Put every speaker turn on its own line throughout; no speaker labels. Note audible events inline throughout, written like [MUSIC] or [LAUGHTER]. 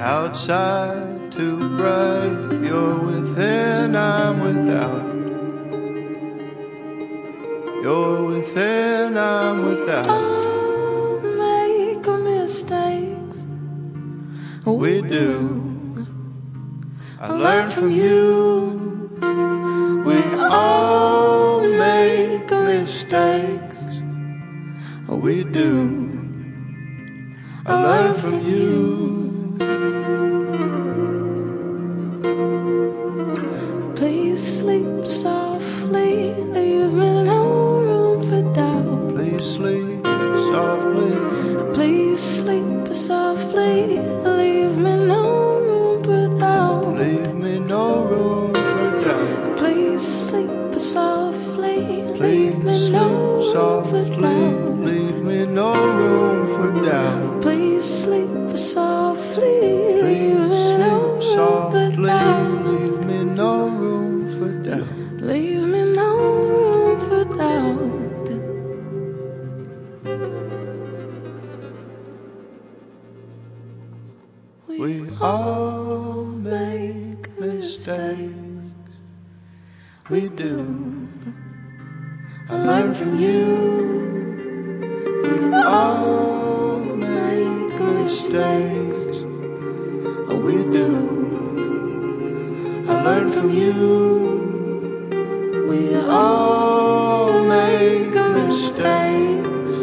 Outside too bright, you're within, I'm without. You're within, I'm without.
all make mistakes.
We do. I learn from you. We all We do. I learn from you. We do. I learn from you. We all make mistakes. Oh, we do. I learn from you. We all make mistakes.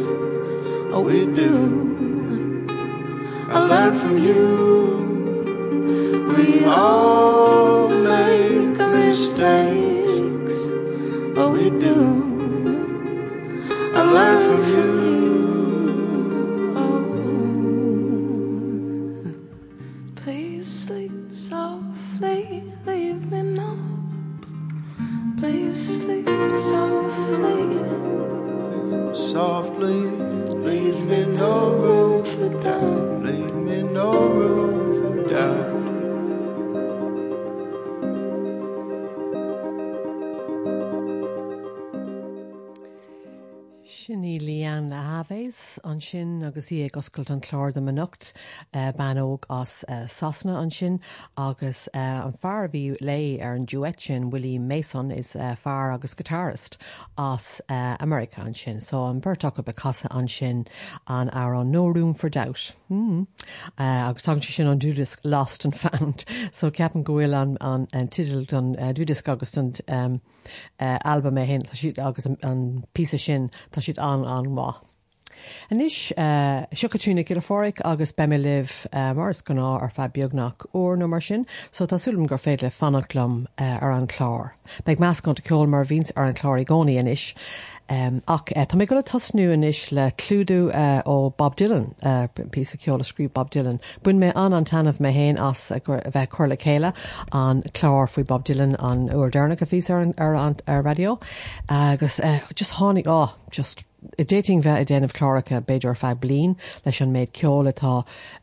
Oh, we do. I learn from you. We all From you.
An sin agus í ag oscailt an chlár de manocht ban óg as eh, sasna an sin agus eh, an fear bhí lei ar an duet sin Willie Mason is eh, fear agus guitarist as eh, America an sin, so an burrtaach be casa an sin an ar an no room for doubt. Mm. Uh, agus tá si sin an dúdisc lost and found, so ceapan gohfuil an, an, an titil an uh, dúdisc agus an um, uh, alba mé hen si agus an, an pí sin tá siad an an má. Anis uh, siúna gilfóric agus bemi liv uh, mars ganná ar fe beagnach ó nó mar sin, so tásúm gur féad le fannachlumm uh, ar an chlár. Beiig meas gan ceol mar víns ar an chláir gcóí inis. Um, ach uh, Tá mé go tosnú inis le clúdú ó Bob Dylan uh, pí ceola scríb Bob Dylan. Bun mé an an tanmh mé héin as a bheith chuirla chéile an chlár faoi Bob Dylan an uair dena go fís ar, ar, ar, radio agus uh, just tháinig á oh, just i déting bheith i déanamh chláracha beidir fe blin leis an méid ceola tá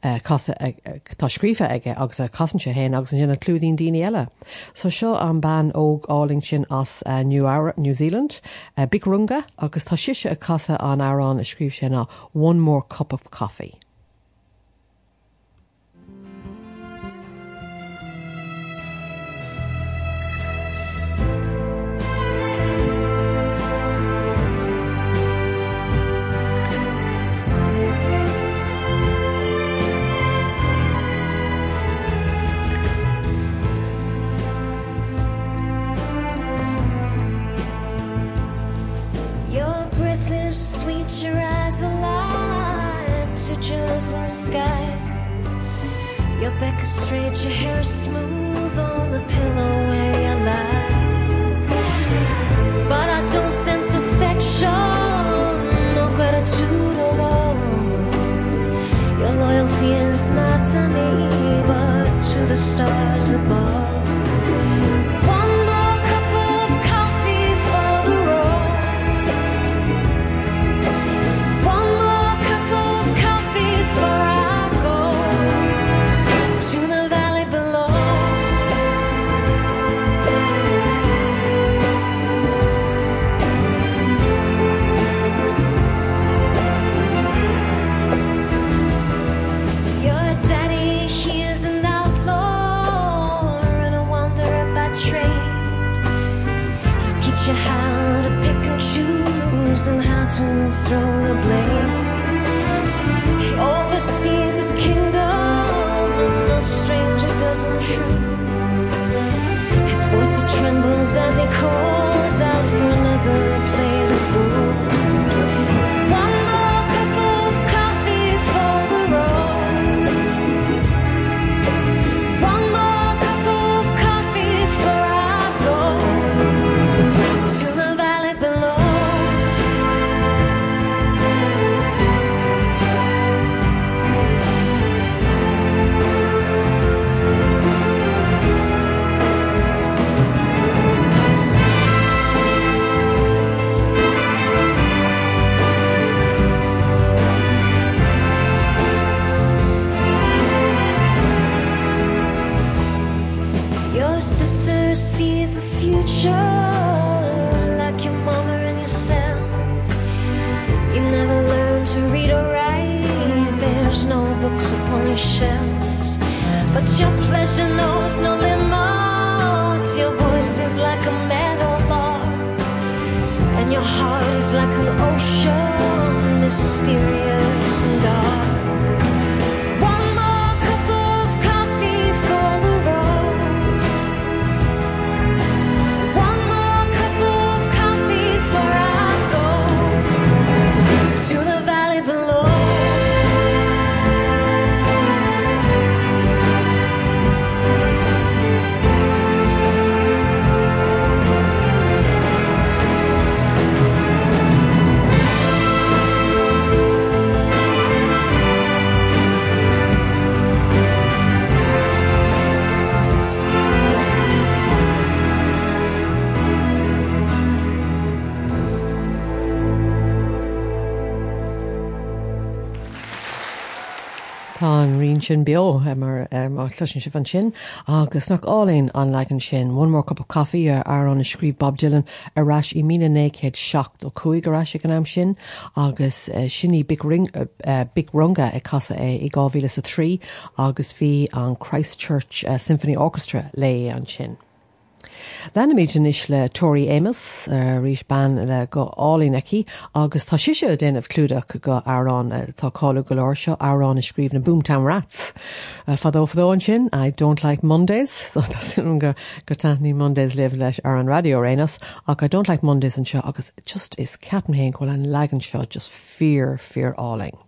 eh, tá scrífa aige agus a cosintse héin agus an sinna clúdín daine eile. So seo an ban óg áling sin as uh, New, New Zealand, Bic Runga agus tá siise a casa an árán a scríb sin ná one more cup of coffee.
Your hair smooth on as it cold sin beo mar mar chlusin se fan sin agus nach álainn an legan sin one more cup of coffee ar ar an scríb Bob Dylan arás i mí néchéad seach ó chuig arás an am sin agus uh, sinní big ring uh, uh, Bic Runga ag casa é i gáhíle a trí agus bhí an Christchurch Symphony Orchestra lé an sin.
Lena méidin is le Tori Amos uh, rís ban le go álínaí agus tá siise déanamh clúdaach go árán uh, tá cáú goláir seo árán is scríb na Boomtown Rats. Uh, Fadófadóin sin I don't like Mondays, [LAUGHS] so go go taní Mondays le leis ar an radio rénas ach I don't like Mondays an seo agus just is ceapan héin chuil an legan seo just fear fear áling.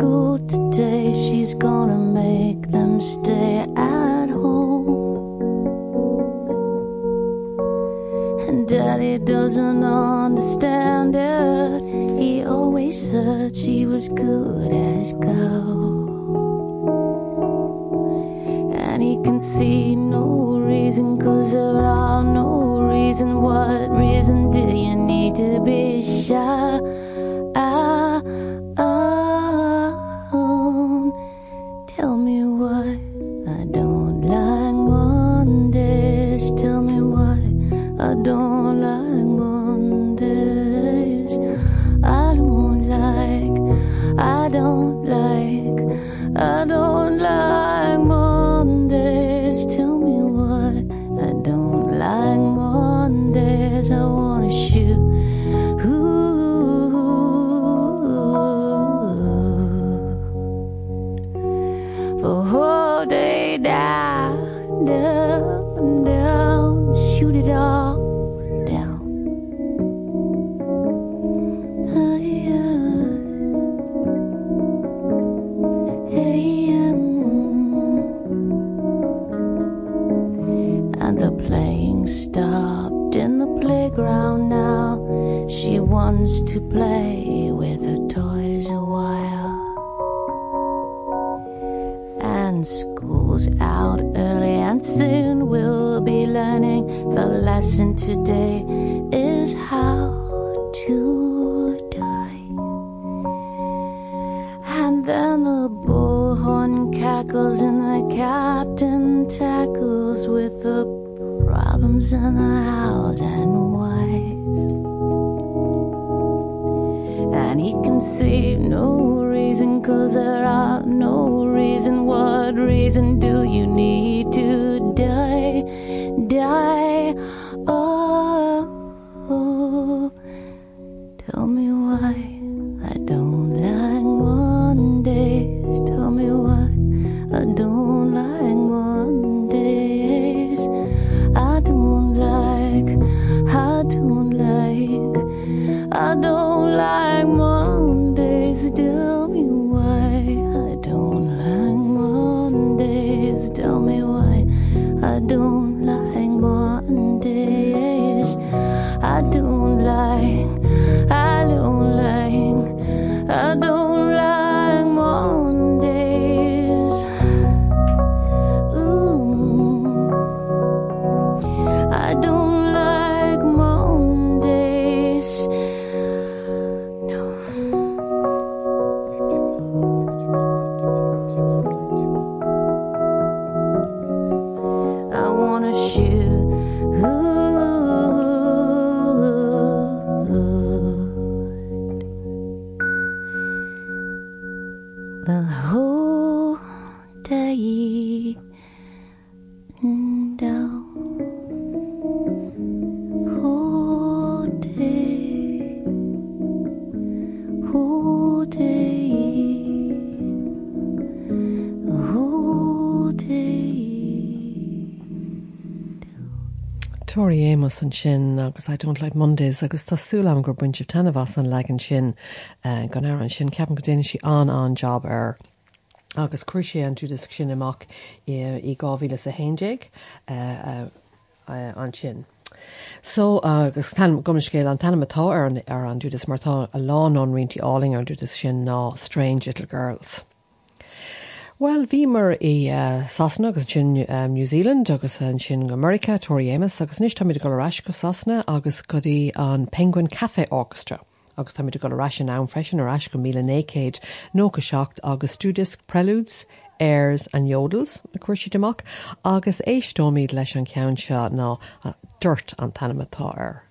school today she's gonna make them stay at home. And daddy doesn't understand it. He always said she was good as go. And he can see no reason cause there are no reason. What reason do you need to be shy? so an sin agus I don't like Mondays agus tásúlam gur buinteh tanhas an le an sin uh, gan air an sin ceapan go déine si an an job ar. agus cuiir an túdas sin amach i gáhíle a hééig uh, uh, an sin. So agus gomcéil an tanimetá ar an dúdas martá a lán an rintí áling ar dúdas sin ná Strange Little Girls.
Well, bhí mar i Sasna agus sin New Zealand agus an sin America, Tori Amos agus níos táid go leráis go Sasna agus godí an Penguin Cafe Orchestra. agus táid go leráis an an freisin arás go míle nécéid nó go secht agus studis preludes, airs an yodels na cuairsi deach agus éistómíd leis an cean seo ná dúirt an tanimetá ar.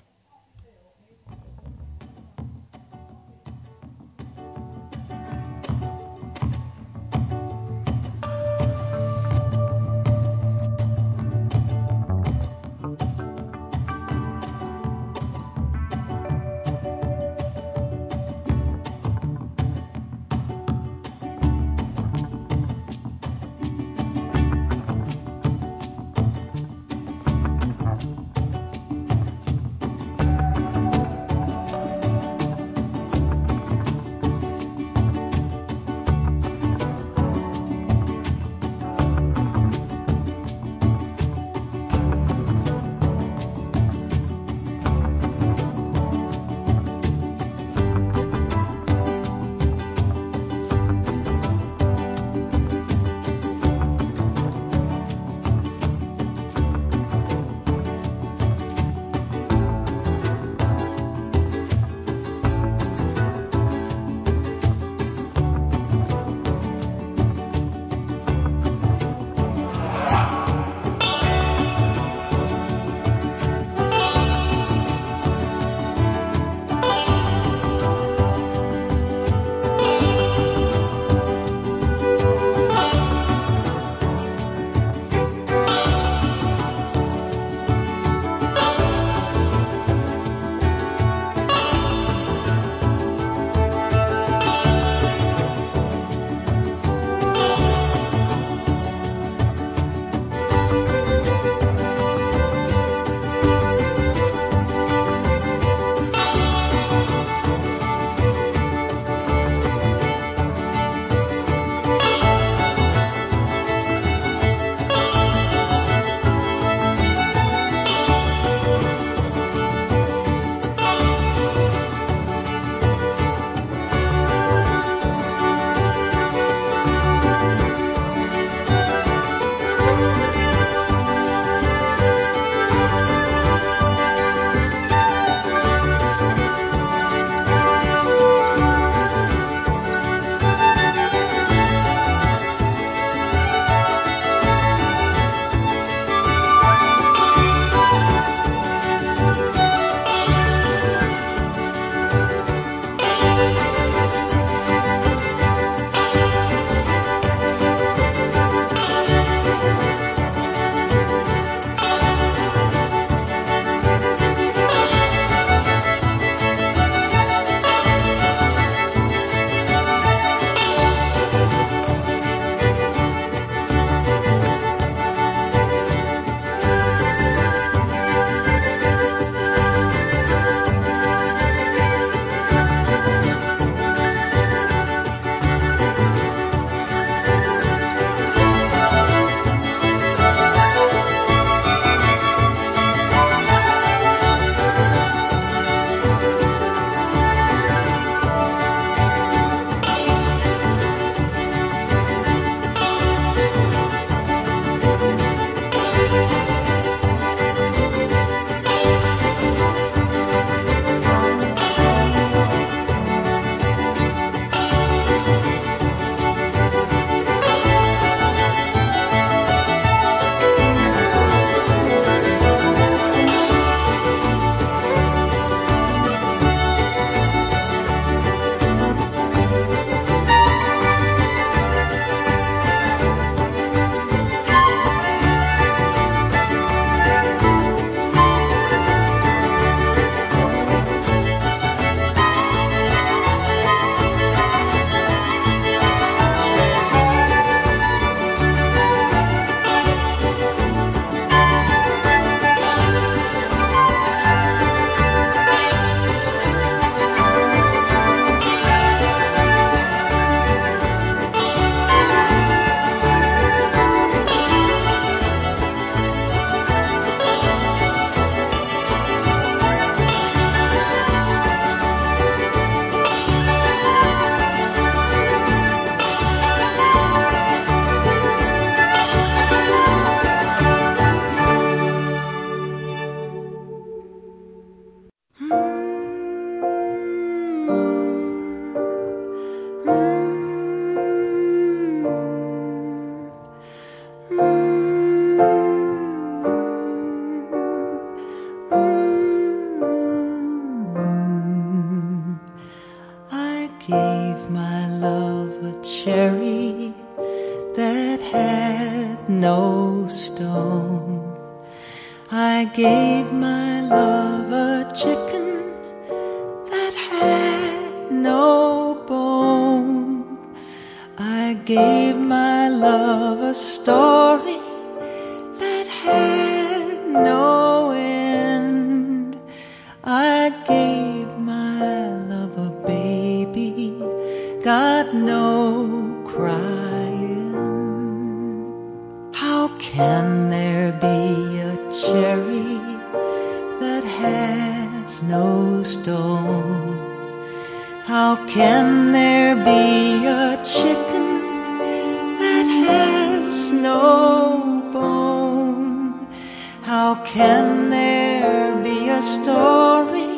Can there be a story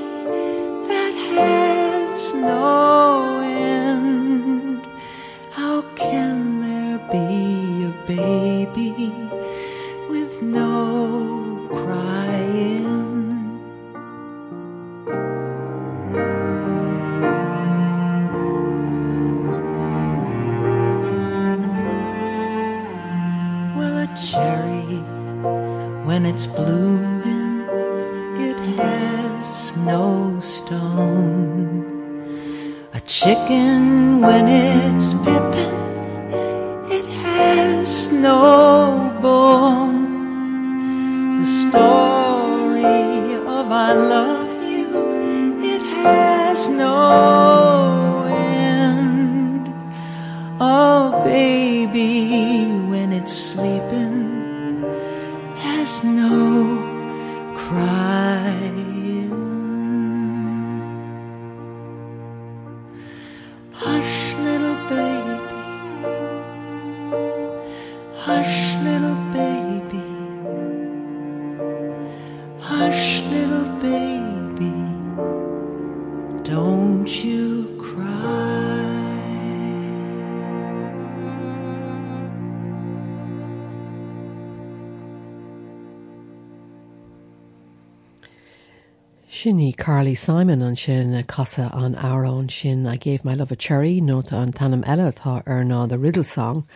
Carly Simon an sin uh, casa an árán sin. I gave my love a cherry nó an tanam eile tá ar ná the riddle song.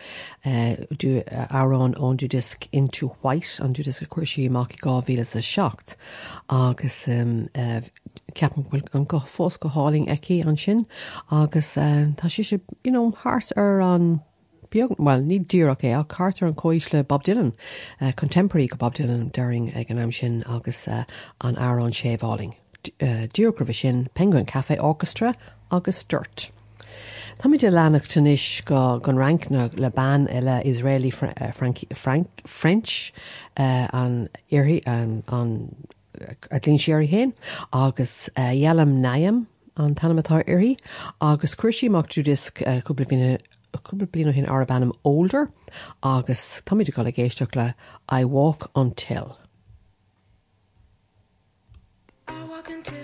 Uh, árán ón du disc into white an du disc a cuiisi amach i gáhíle a secht agus um, uh, ceapan bhfuil an go fós go háling eici an sin. Agus tá si se you know, hart ar an well, ní dúach é a Carter an cois le Bob Dylan, uh, contemporary go Bob Dylan during ag an am sin. Agus uh, an Aaron séháling. Dúrgrah sin Penguin Cafe Orchestra agus Dirt. Tá de lenach tunis go gon rankna le ban eile Israeli uh, French uh, an iri an, an uh, lín séir héin agus uh, Yael Naim an tanamatá iri agus cuiisiach dú disc uh, cúpla cúpla blino hin arabannam older agus táidir go le géisteach le I walk until.
I walk until,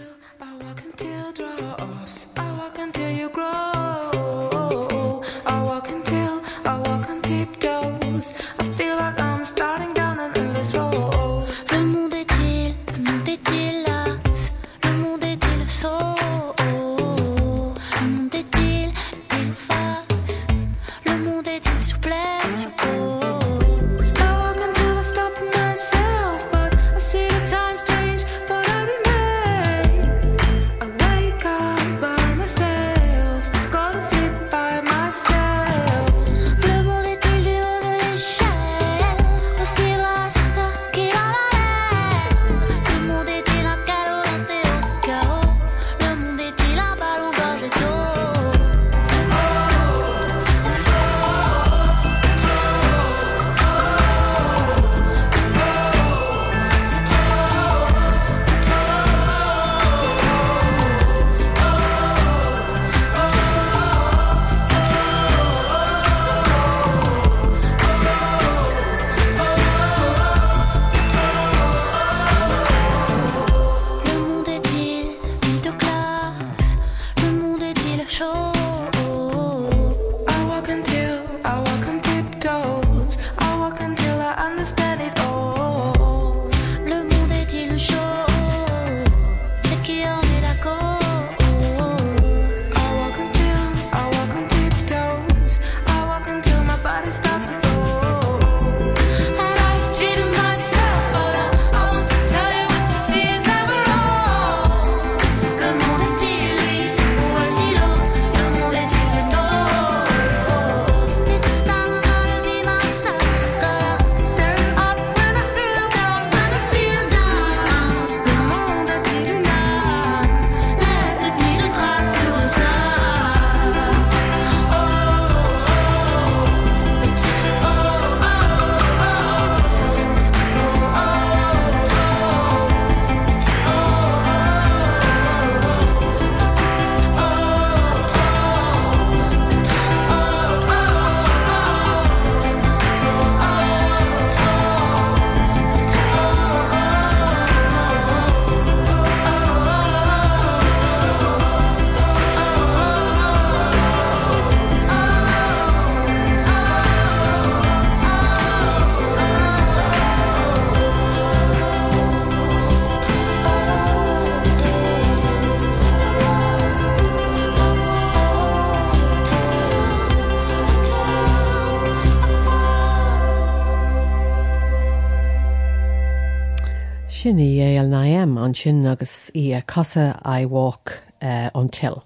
sinna dhéal naim an sin agus í a casa éhhach eh, an til.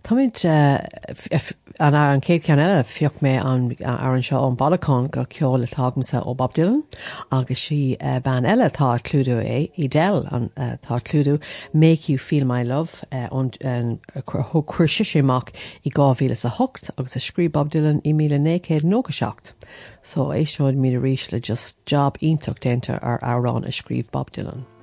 Táid uh, an an céad cean eile fiocht mé an ar an seo an balán go ceol le tágamsa ó Bob Dylan, agus si uh, ban eile tá clúdú é i del an uh, tá clúdú Make You Feel My Love thu chuirse séach i gáhíle a hocht agus a scrí Bob Dylan i míle nécéad nóga secht. So é seoid mí a ríis le just job ionach dénta ar árán a scríb Bob Dylan.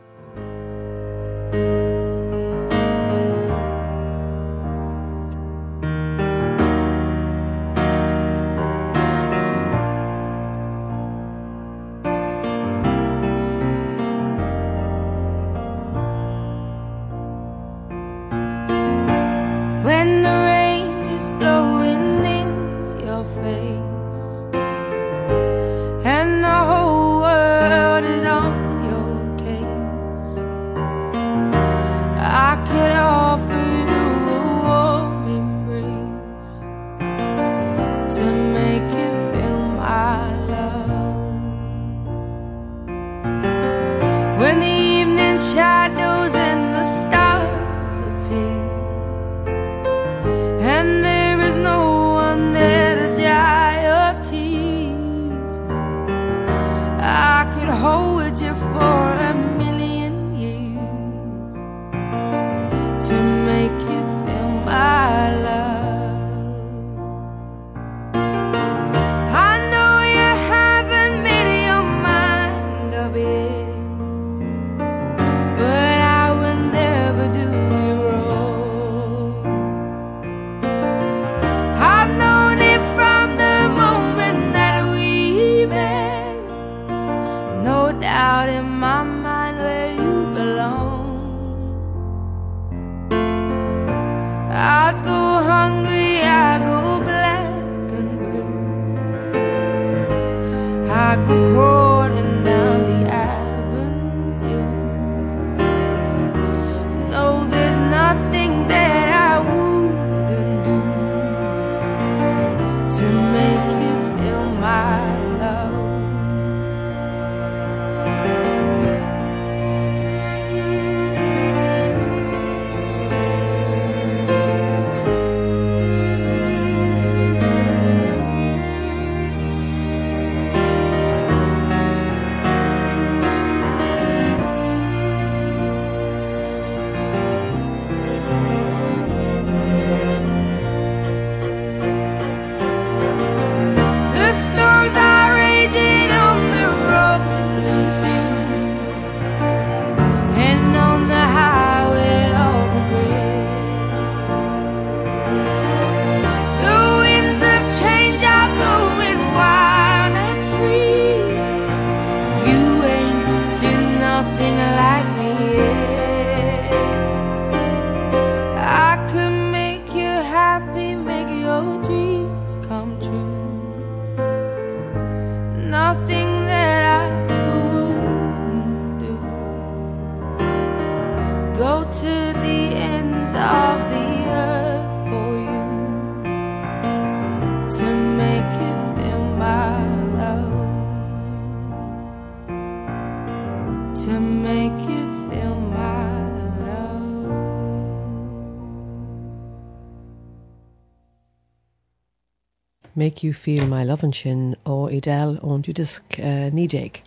I'd go hungry, I go black and blue. I go crawling Make you feel my love
an sin ó idel ón dúdisc uh, nídéig.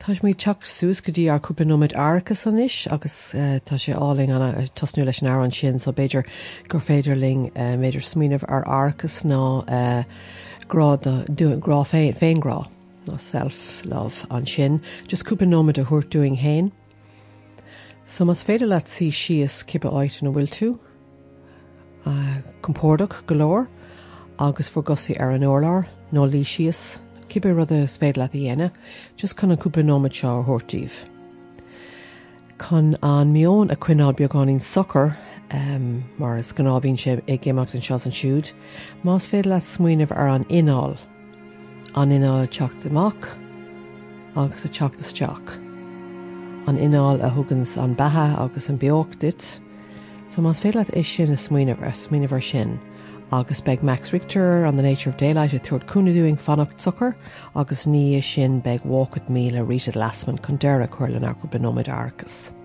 Táis mí teach sús go dtí ar cúpanóid arcas san isis agus uh, tá sé áling anna tosnú leis ná an sin so beidir gur féidirling uh, méidir smíanamh ar arcas ná uh, grá féin féinrá ná self-love an sin, just cúpanóid a thuirtúing héin. So mas féidir leat sí sios cipa áit na bhfuil tú, uh, compórdach golóir, agus for gosaí ar an ólar nó lí sios, cibe rud a sféad le dhéine, just chun an cúpa nóid seo thuirtíh. Chn an mion a cuiál beagáín soccer um, mar is gnábhín sé ag géach an seos an siúd, más féad le smuoineh ar an ináil, an ináil teach amach agus a teachtasteach. An ináil a thugans an bethe agus an beocht dit, so más féad le is sin a smuoineh smíineh sin, agus beg Max Richter an the Nature of Daylight a tuair cúnaúing fannacht tucker agus ní sin beg walkad míle ríad lasman chun deire chuirlan ar go benóid arcas.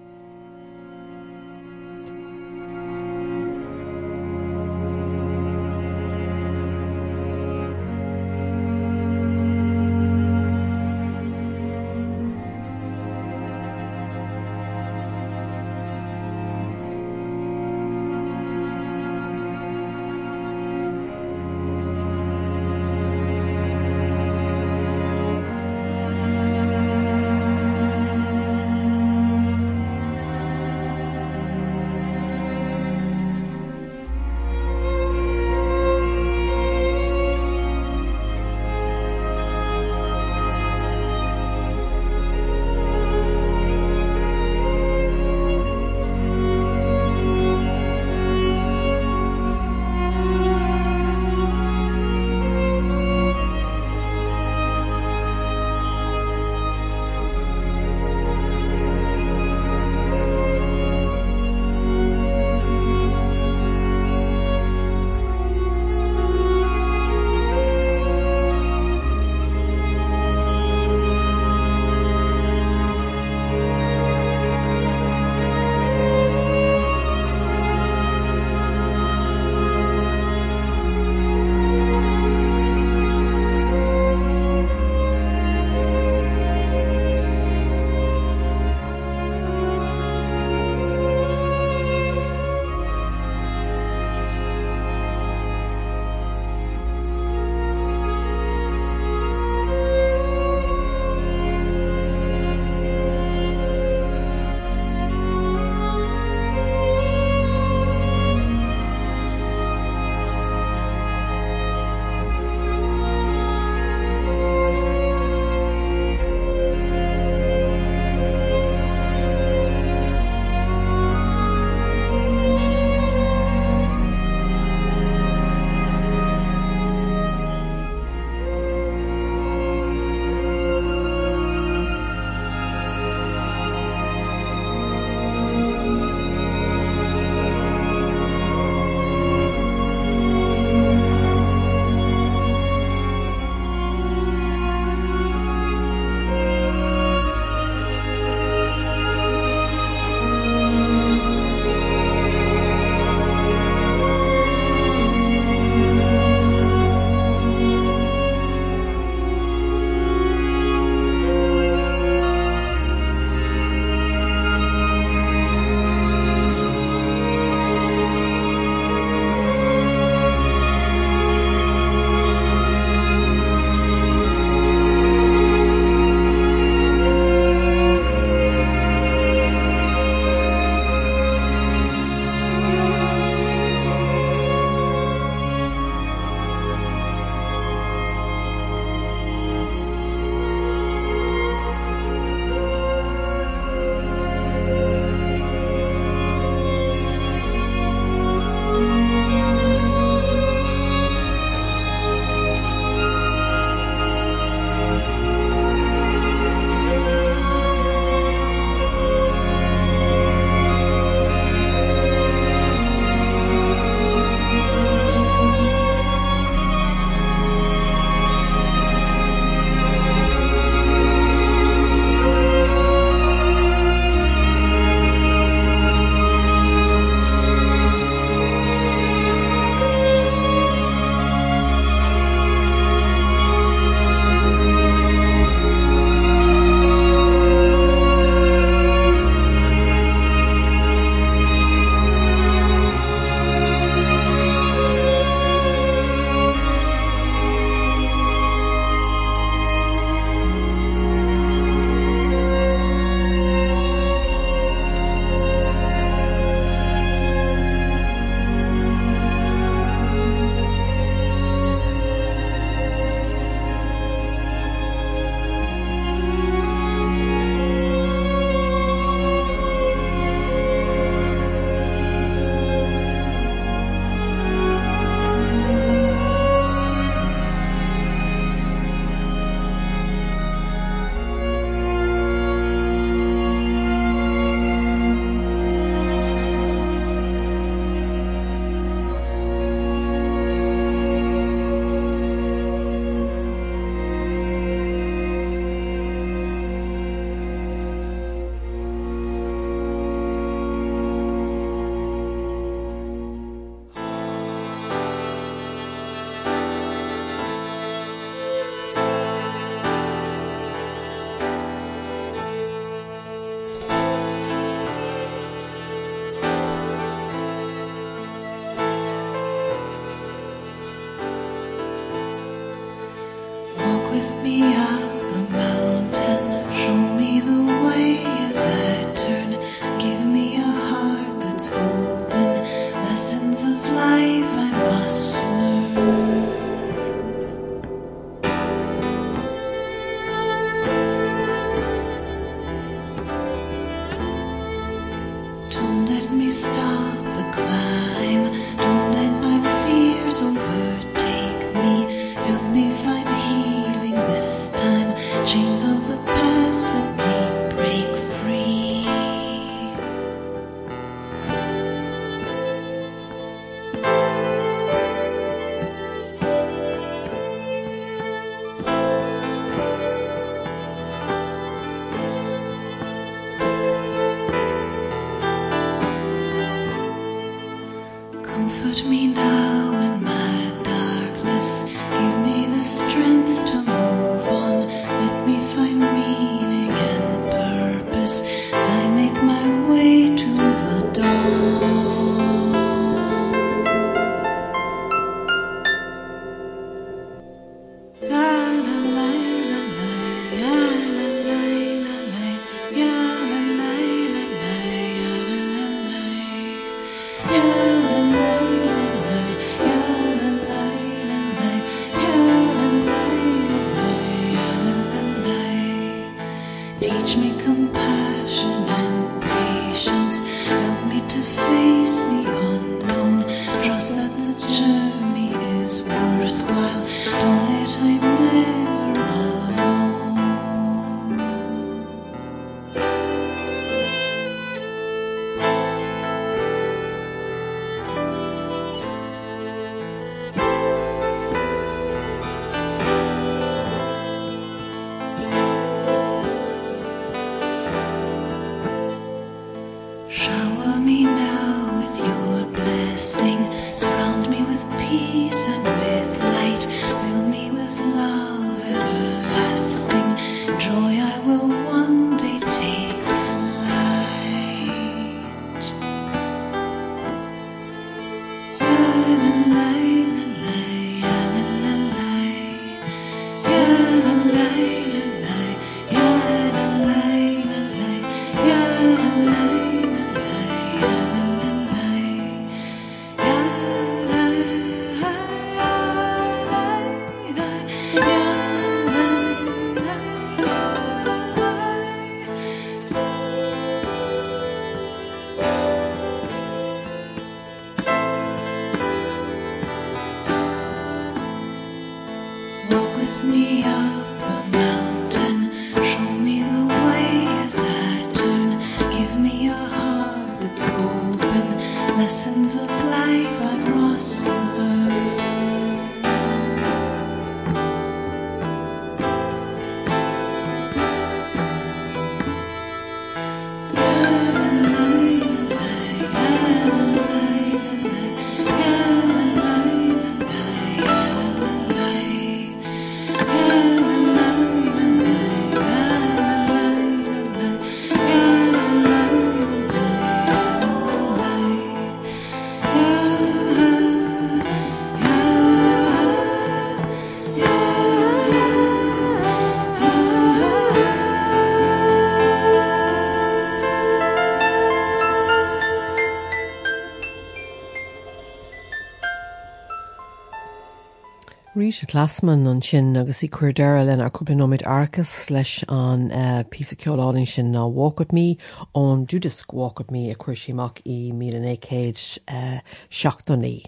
Glasman an sin agus i cuairdeire len ar cúplanóid arcas leis an uh, pí ceáin sin ná Walk with me ón Judas Walk with me a chuir síach i mí uh, seachtaí.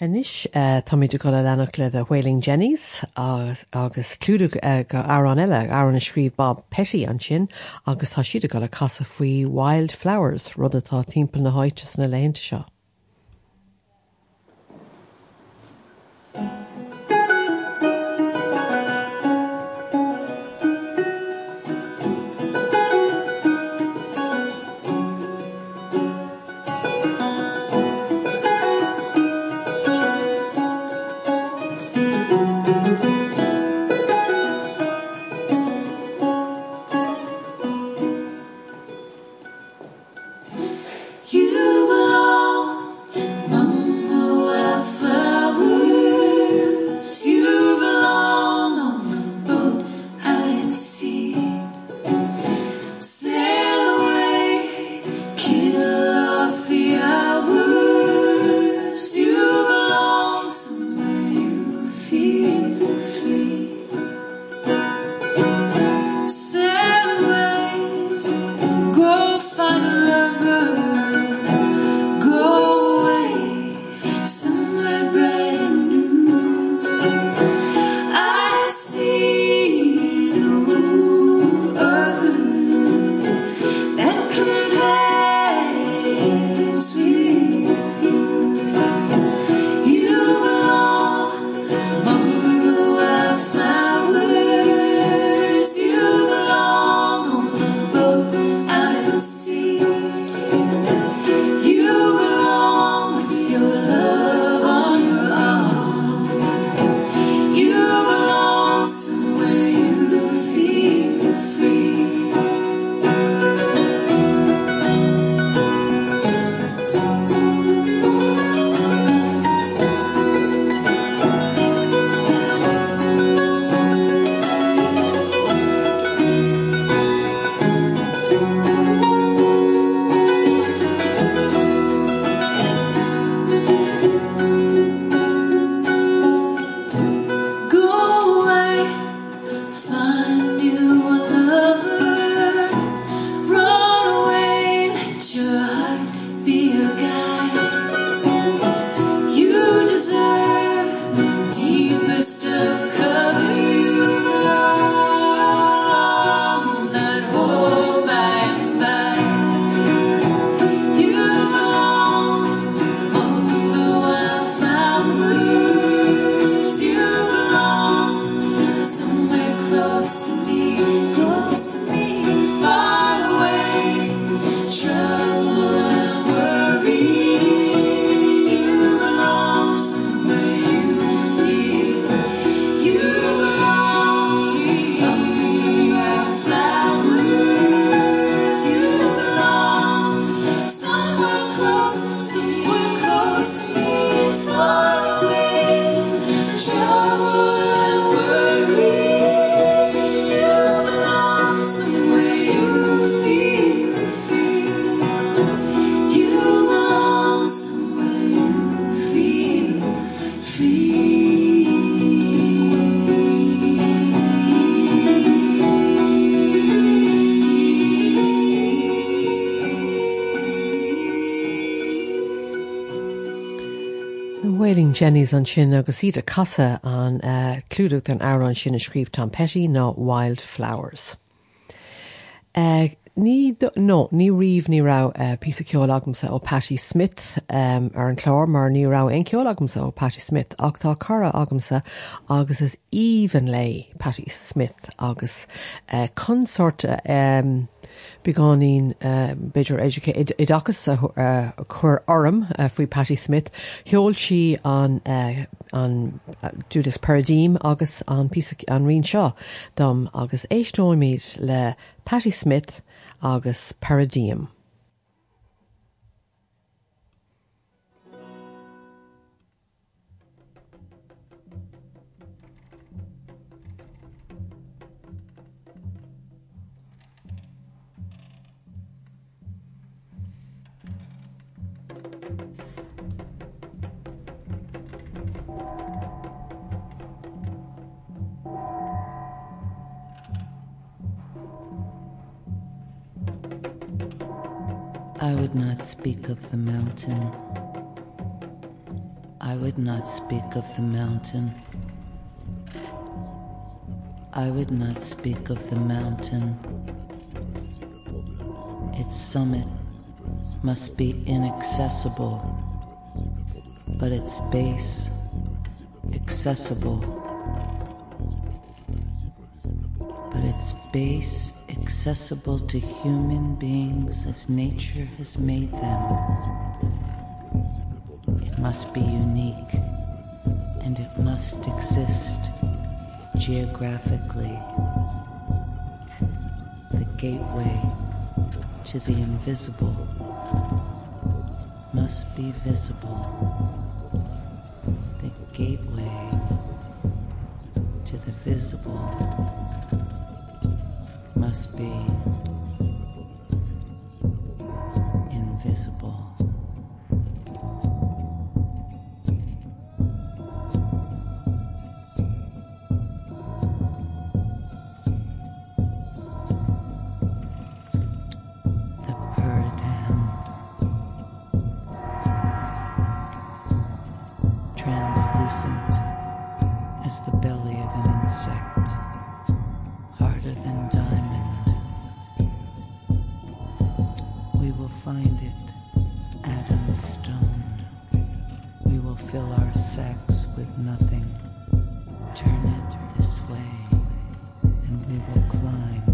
Inis uh, táid go lenach le a Wailin' Jennys agus, clúda go árán eile ar an scríb Bob Petty an sin agus tá siad go a casa faoi Wild Flowers rud atá timp na háites na leonnta seo.
You
Jennys an sin agus iad a casa an uh, an áran sin a scríb Tom Petty ná Wildflowers. Uh, ní nó ní riomh ní ra uh, pí ceolagamsa ó Smith um, ar an chlár mar ní ra ceolagamsa ó Smith ach tá cara agamsa agus is even lei Patti Smith agus uh, consort um, beáín uh, beidir i dachas a chu- uh, chur orm uh, faoi Patti Smith heol si an an Judas Peradam agus an an rion seo dom agus éistóimid le Patti Smith agus Peradam.
I would not speak of the mountain. I would not speak of the mountain. I would not speak of the mountain. Its summit must be inaccessible, but its base accessible. But its base accessible to human beings as nature has made them. It must be unique and it must exist geographically. The gateway to the invisible must be visible. The gateway to the visible must be invisible. Will fill our sacks with nothing. Turn it this way, and we will climb.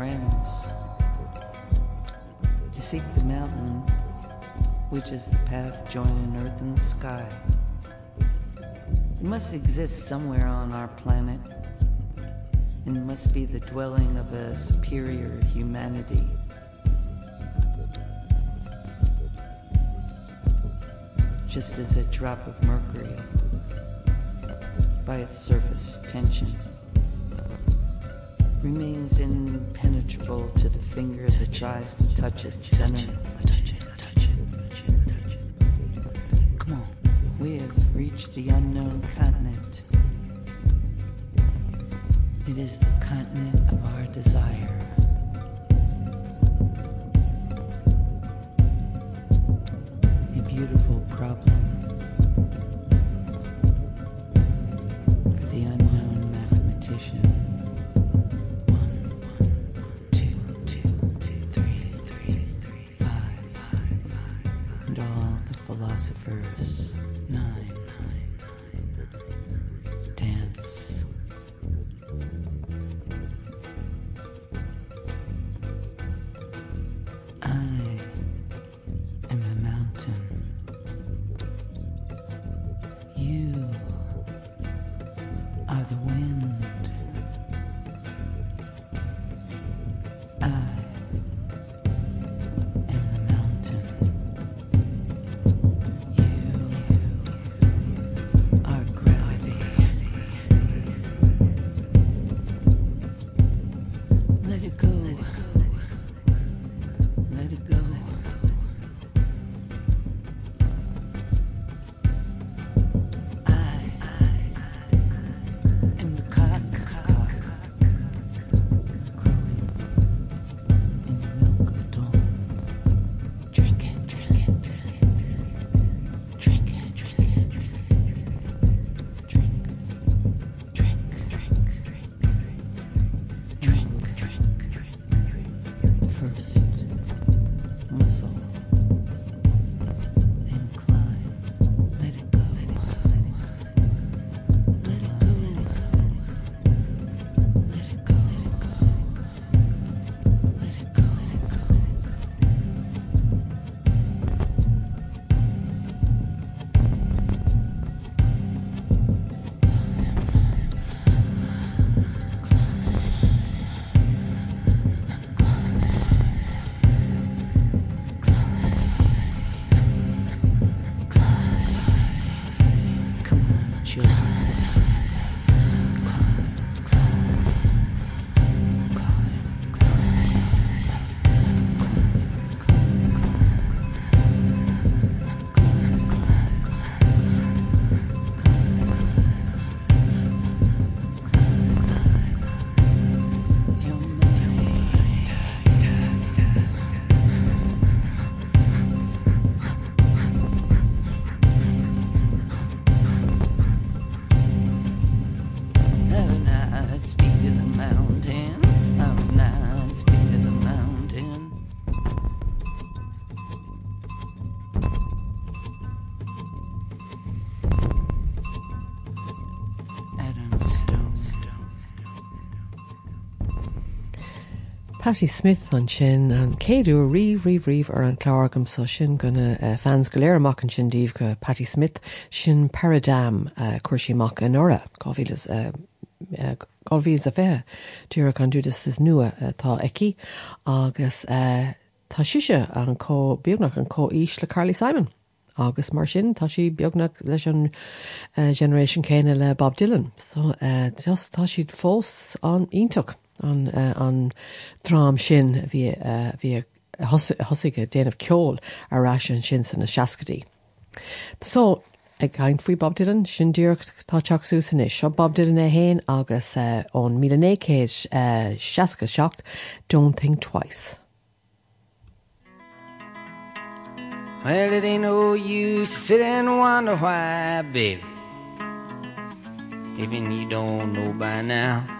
Friends to seek the mountain, which is the path joining earth and sky. It must exist somewhere on our planet and must be the dwelling of a superior humanity. Just as a drop of mercury, by its surface tension, remains impenetrable to the finger that tries to touch its center. Touch it, touch it. Come on, we have reached the unknown continent. It is the continent of our desire.
Patti Smith an sin an céadú riomh riomh riomh ar an chlágam so sin gona uh, fans amach an sin díomh go Patti Smith sin Peradam uh, chuirsíach an ora uh, uh, gáhílas a bheith dúra an dúdas is nua uh, tá eici agus uh, tá siise an beagnach an có ís le Carly Simon. agus mar sin tá si beagnach leis an uh, generation céine le Bob Dylan, so just tá siad fós an an, uh, an drám sin bhí uh, bhí hosaige déanamh ceol arrá an sin san na seacadíí. So ag gain faoi Bob Dylan sin dúach táteach súsan is seo Bob Dylan é héin agus uh, ón mí nécéid uh, seaca secht don't think twice.
Well, it ain't no use sit and wonder why, baby. Even you don't know by now.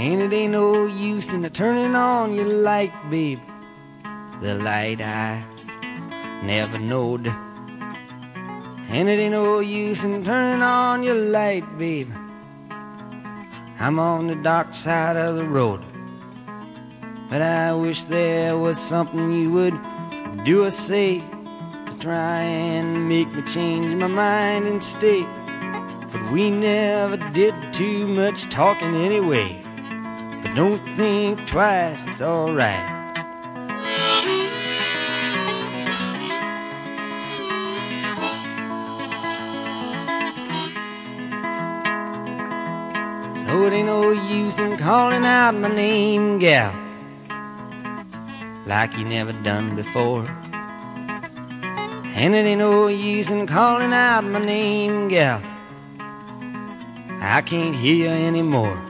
And it ain't no use in turning on your light, babe. The light I
never knowed. And it ain't no use in turning on your light, babe. I'm on the dark side of the road. But I wish there was something you would do or say to try and make me change my mind and stay. But we never did too much talking anyway. But don't think twice, it's alright. So it ain't no use in calling out my name, gal, like you never done before. And it ain't no use in calling out my name, gal. I can't hear you anymore.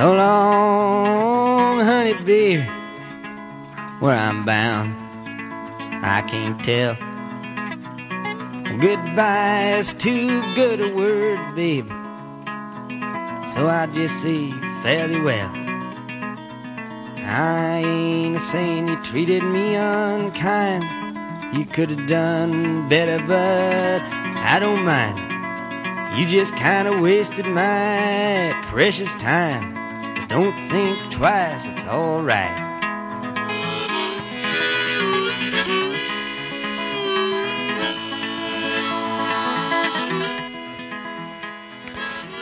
So long, honey, babe, where I'm bound, I can't tell. Goodbye is too good a word, babe. So I just say fairly well. I ain't saying you treated me unkind. You could have done better, but I don't mind. You just kinda wasted my precious time. Don't think twice, it's alright.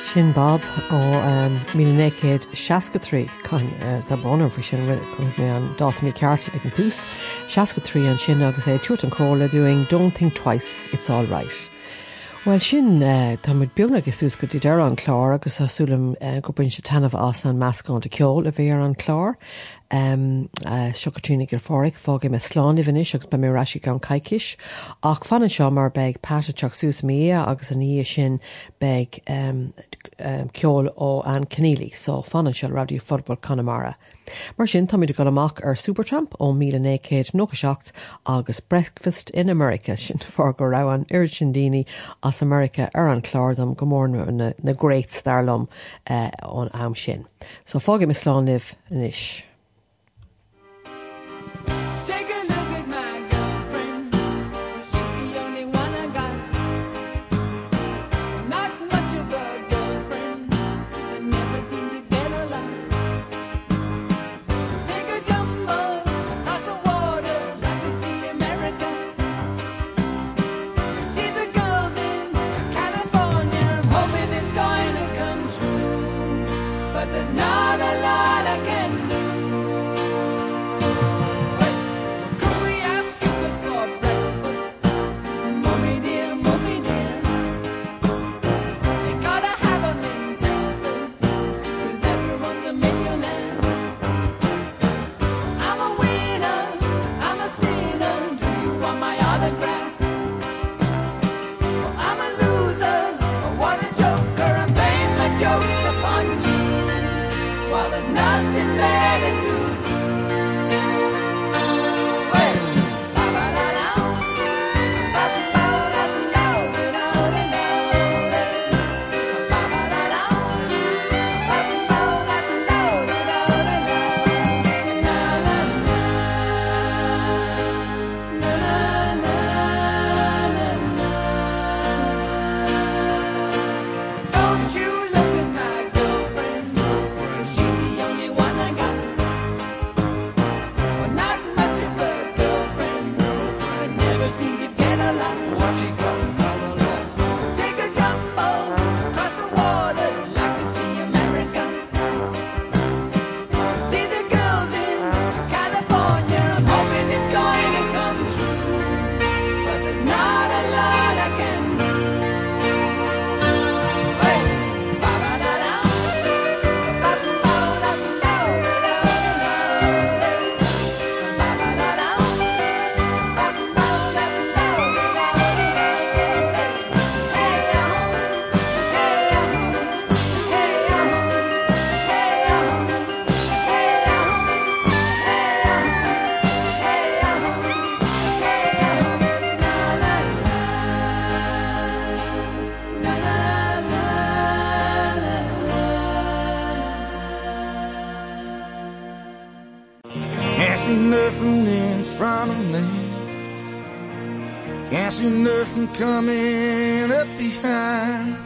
Sin Bob ó um, mínécéad 63 chun uh, de bonar fri sin chun mé an dátamí ceart ag an túús. 63 an sin agus é tuút an cóla doing don't think twice, it's all right. Well sin uh, tá mud beagna gus ús go dtí dear an chlár agus asúlam uh, go buin se tanmh as an meascán de ceol a bhé ar an chlár. Um, uh, Sugartúna gur fóric fágé me sláán ihanis agus be mé raisi an caiiciis ach fanan seo mar beag páteach sús mí agus an í sin beag um, um, ceol ó an cnílí so fanan se radioú fodbal Conamara. Mar sin táid go amach ar Supertramp ó 1996 agus Breakfast in America sin [LAUGHS] far go ra an iri sin daine as America ar an chládam gomórnú na, na Great Starlum uh, ón am sin. So fágé me sláánnih inis.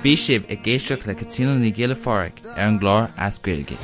Bhí sibh i ggéisteach le catína na ggéile fáric ar an glár ascuilge.